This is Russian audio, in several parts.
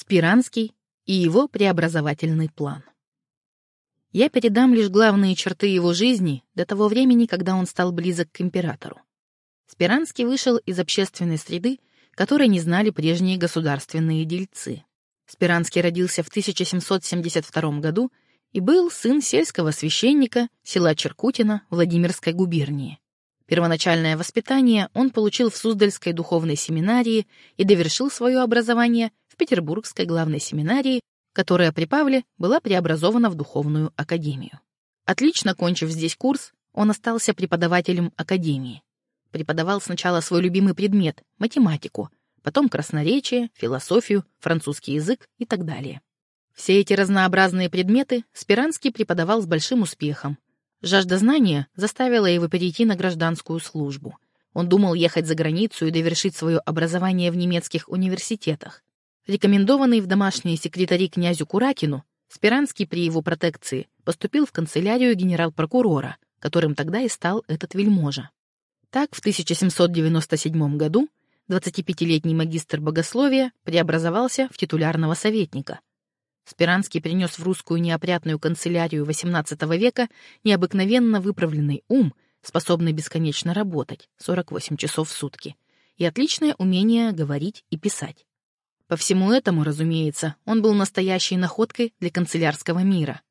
Спиранский и его преобразовательный план. Я передам лишь главные черты его жизни до того времени, когда он стал близок к императору. Спиранский вышел из общественной среды, которой не знали прежние государственные дельцы. Спиранский родился в 1772 году и был сын сельского священника села Черкутина Владимирской губернии. Первоначальное воспитание он получил в Суздальской духовной семинарии и довершил свое образование Петербургской главной семинарии, которая при Павле была преобразована в духовную академию. Отлично кончив здесь курс, он остался преподавателем академии. Преподавал сначала свой любимый предмет — математику, потом красноречие, философию, французский язык и так далее. Все эти разнообразные предметы Спиранский преподавал с большим успехом. Жажда знания заставила его перейти на гражданскую службу. Он думал ехать за границу и довершить свое образование в немецких университетах. Рекомендованный в домашние секретари князю Куракину, Спиранский при его протекции поступил в канцелярию генерал-прокурора, которым тогда и стал этот вельможа. Так, в 1797 году 25-летний магистр богословия преобразовался в титулярного советника. Спиранский принес в русскую неопрятную канцелярию XVIII века необыкновенно выправленный ум, способный бесконечно работать, 48 часов в сутки, и отличное умение говорить и писать. По всему этому, разумеется, он был настоящей находкой для канцелярского мира.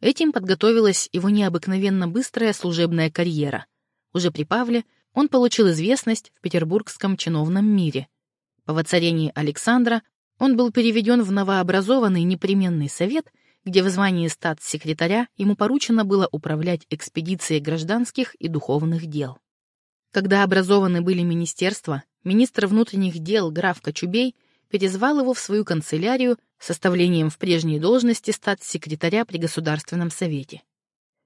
Этим подготовилась его необыкновенно быстрая служебная карьера. Уже при Павле он получил известность в петербургском чиновном мире. По воцарении Александра он был переведен в новообразованный непременный совет, где в звании статс-секретаря ему поручено было управлять экспедицией гражданских и духовных дел. Когда образованы были министерства, министр внутренних дел граф Кочубей перезвал его в свою канцелярию с составлением в прежней должности статс-секретаря при Государственном совете.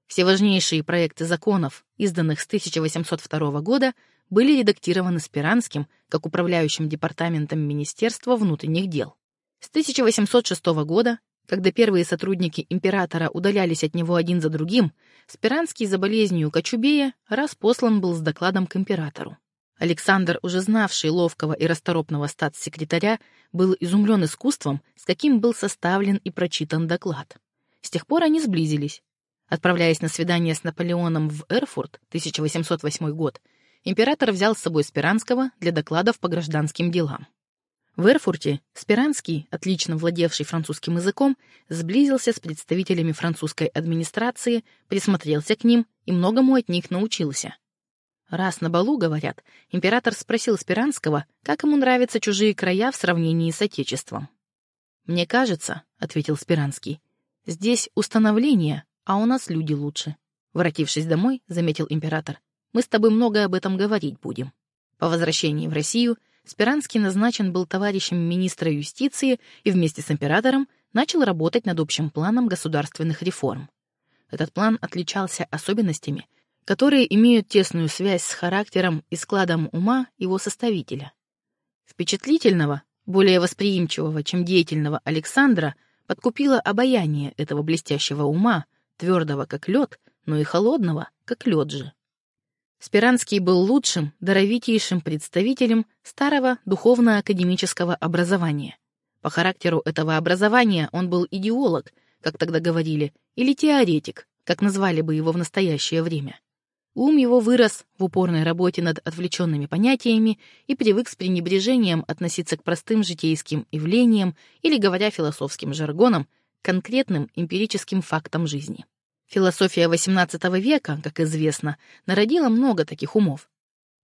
Все важнейшие проекты законов, изданных с 1802 года, были редактированы Спиранским как управляющим департаментом Министерства внутренних дел. С 1806 года, когда первые сотрудники императора удалялись от него один за другим, Спиранский за болезнью Кочубея раз послан был с докладом к императору. Александр, уже знавший ловкого и расторопного статс-секретаря, был изумлен искусством, с каким был составлен и прочитан доклад. С тех пор они сблизились. Отправляясь на свидание с Наполеоном в Эрфурт, 1808 год, император взял с собой Спиранского для докладов по гражданским делам. В Эрфурте Спиранский, отлично владевший французским языком, сблизился с представителями французской администрации, присмотрелся к ним и многому от них научился. Раз на балу, говорят, император спросил Спиранского, как ему нравятся чужие края в сравнении с Отечеством. «Мне кажется», — ответил Спиранский, — «здесь установление, а у нас люди лучше. Воротившись домой, заметил император, мы с тобой много об этом говорить будем. По возвращении в Россию Спиранский назначен был товарищем министра юстиции и вместе с императором начал работать над общим планом государственных реформ. Этот план отличался особенностями, которые имеют тесную связь с характером и складом ума его составителя. Впечатлительного, более восприимчивого, чем деятельного Александра, подкупило обаяние этого блестящего ума, твердого как лед, но и холодного, как лед же. Спиранский был лучшим, даровитейшим представителем старого духовно-академического образования. По характеру этого образования он был идеолог, как тогда говорили, или теоретик, как назвали бы его в настоящее время. Ум его вырос в упорной работе над отвлеченными понятиями и привык с пренебрежением относиться к простым житейским явлениям или, говоря философским жаргоном, конкретным эмпирическим фактам жизни. Философия XVIII века, как известно, народила много таких умов.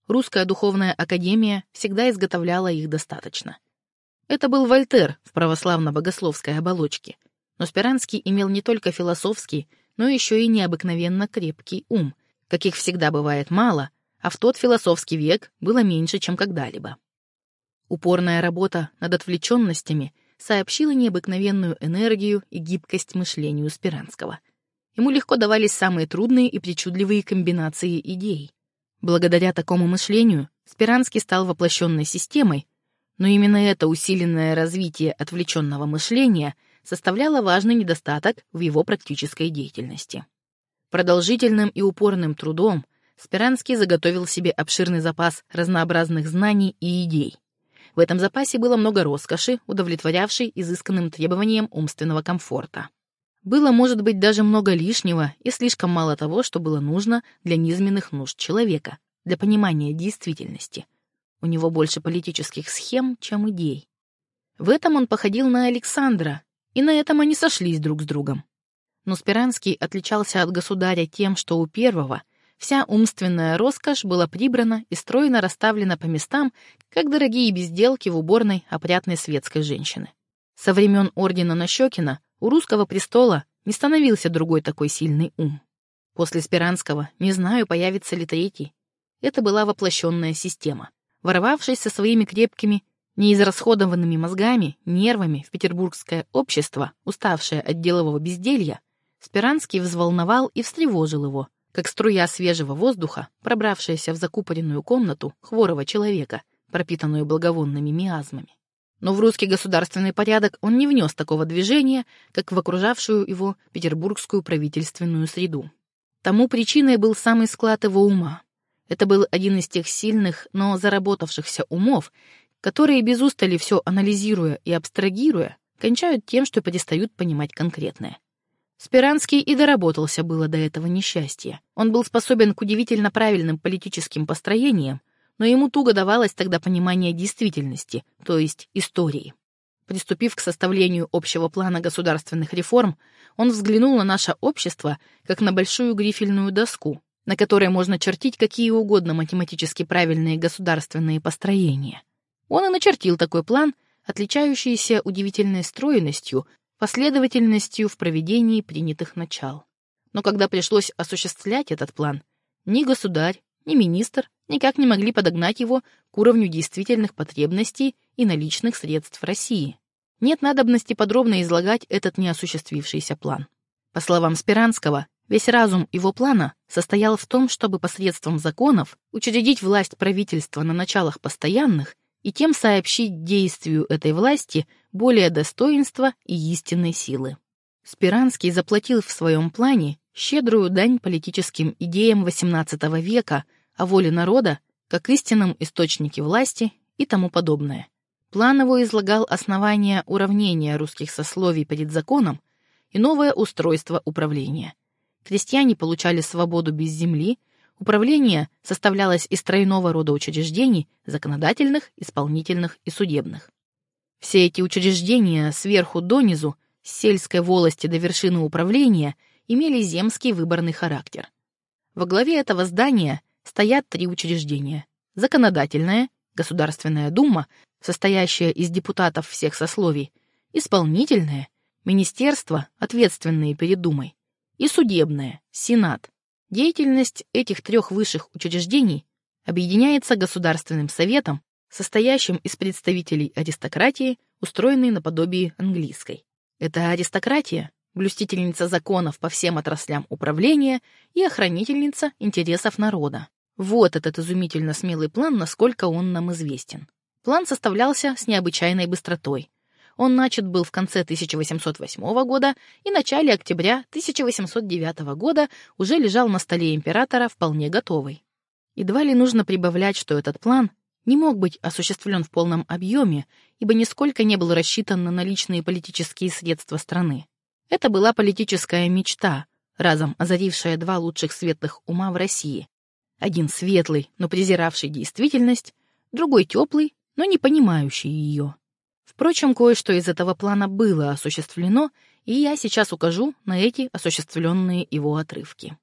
Русская духовная академия всегда изготовляла их достаточно. Это был Вольтер в православно-богословской оболочке, но Спиранский имел не только философский, но еще и необыкновенно крепкий ум, каких всегда бывает мало, а в тот философский век было меньше, чем когда-либо. Упорная работа над отвлеченностями — сообщила необыкновенную энергию и гибкость мышлению Спиранского. Ему легко давались самые трудные и причудливые комбинации идей. Благодаря такому мышлению Спиранский стал воплощенной системой, но именно это усиленное развитие отвлеченного мышления составляло важный недостаток в его практической деятельности. Продолжительным и упорным трудом Спиранский заготовил себе обширный запас разнообразных знаний и идей. В этом запасе было много роскоши, удовлетворявшей изысканным требованиям умственного комфорта. Было, может быть, даже много лишнего и слишком мало того, что было нужно для низменных нужд человека, для понимания действительности. У него больше политических схем, чем идей. В этом он походил на Александра, и на этом они сошлись друг с другом. Но Спиранский отличался от государя тем, что у первого вся умственная роскошь была прибрана и стройно расставлена по местам, как дорогие безделки в уборной опрятной светской женщины. Со времен ордена Нащекина у русского престола не становился другой такой сильный ум. После Спиранского не знаю, появится ли третий. Это была воплощенная система. Ворвавшись со своими крепкими, неизрасходованными мозгами, нервами в петербургское общество, уставшее от делового безделья, Спиранский взволновал и встревожил его, как струя свежего воздуха, пробравшаяся в закупоренную комнату хворого человека, пропитанную благовонными миазмами. Но в русский государственный порядок он не внес такого движения, как в окружавшую его петербургскую правительственную среду. Тому причиной был самый склад его ума. Это был один из тех сильных, но заработавшихся умов, которые без устали все анализируя и абстрагируя, кончают тем, что перестают понимать конкретное. Спиранский и доработался было до этого несчастья. Он был способен к удивительно правильным политическим построениям, но ему туго давалось тогда понимание действительности, то есть истории. Приступив к составлению общего плана государственных реформ, он взглянул на наше общество как на большую грифельную доску, на которой можно чертить какие угодно математически правильные государственные построения. Он и начертил такой план, отличающийся удивительной стройностью, последовательностью в проведении принятых начал. Но когда пришлось осуществлять этот план, ни государь, ни министр никак не могли подогнать его к уровню действительных потребностей и наличных средств России. Нет надобности подробно излагать этот неосуществившийся план. По словам Спиранского, весь разум его плана состоял в том, чтобы посредством законов учредить власть правительства на началах постоянных и тем сообщить действию этой власти более достоинства и истинной силы. Спиранский заплатил в своем плане щедрую дань политическим идеям XVIII века о воле народа как истинном источнике власти и тому подобное. План его излагал основания уравнения русских сословий перед законом и новое устройство управления. Крестьяне получали свободу без земли, Управление составлялось из тройного рода учреждений – законодательных, исполнительных и судебных. Все эти учреждения сверху донизу, с сельской волости до вершины управления, имели земский выборный характер. Во главе этого здания стоят три учреждения – законодательное, Государственная дума, состоящая из депутатов всех сословий, исполнительное, министерство, ответственные перед думой, и судебное, сенат, Деятельность этих трех высших учреждений объединяется Государственным советом, состоящим из представителей аристократии, устроенной наподобие английской. Это аристократия, блюстительница законов по всем отраслям управления и охранительница интересов народа. Вот этот изумительно смелый план, насколько он нам известен. План составлялся с необычайной быстротой. Он начат был в конце 1808 года и начале октября 1809 года уже лежал на столе императора вполне готовый. Едва ли нужно прибавлять, что этот план не мог быть осуществлен в полном объеме, ибо нисколько не был рассчитан на наличные политические средства страны. Это была политическая мечта, разом озарившая два лучших светлых ума в России. Один светлый, но презиравший действительность, другой теплый, но не понимающий ее. Впрочем, кое-что из этого плана было осуществлено, и я сейчас укажу на эти осуществленные его отрывки.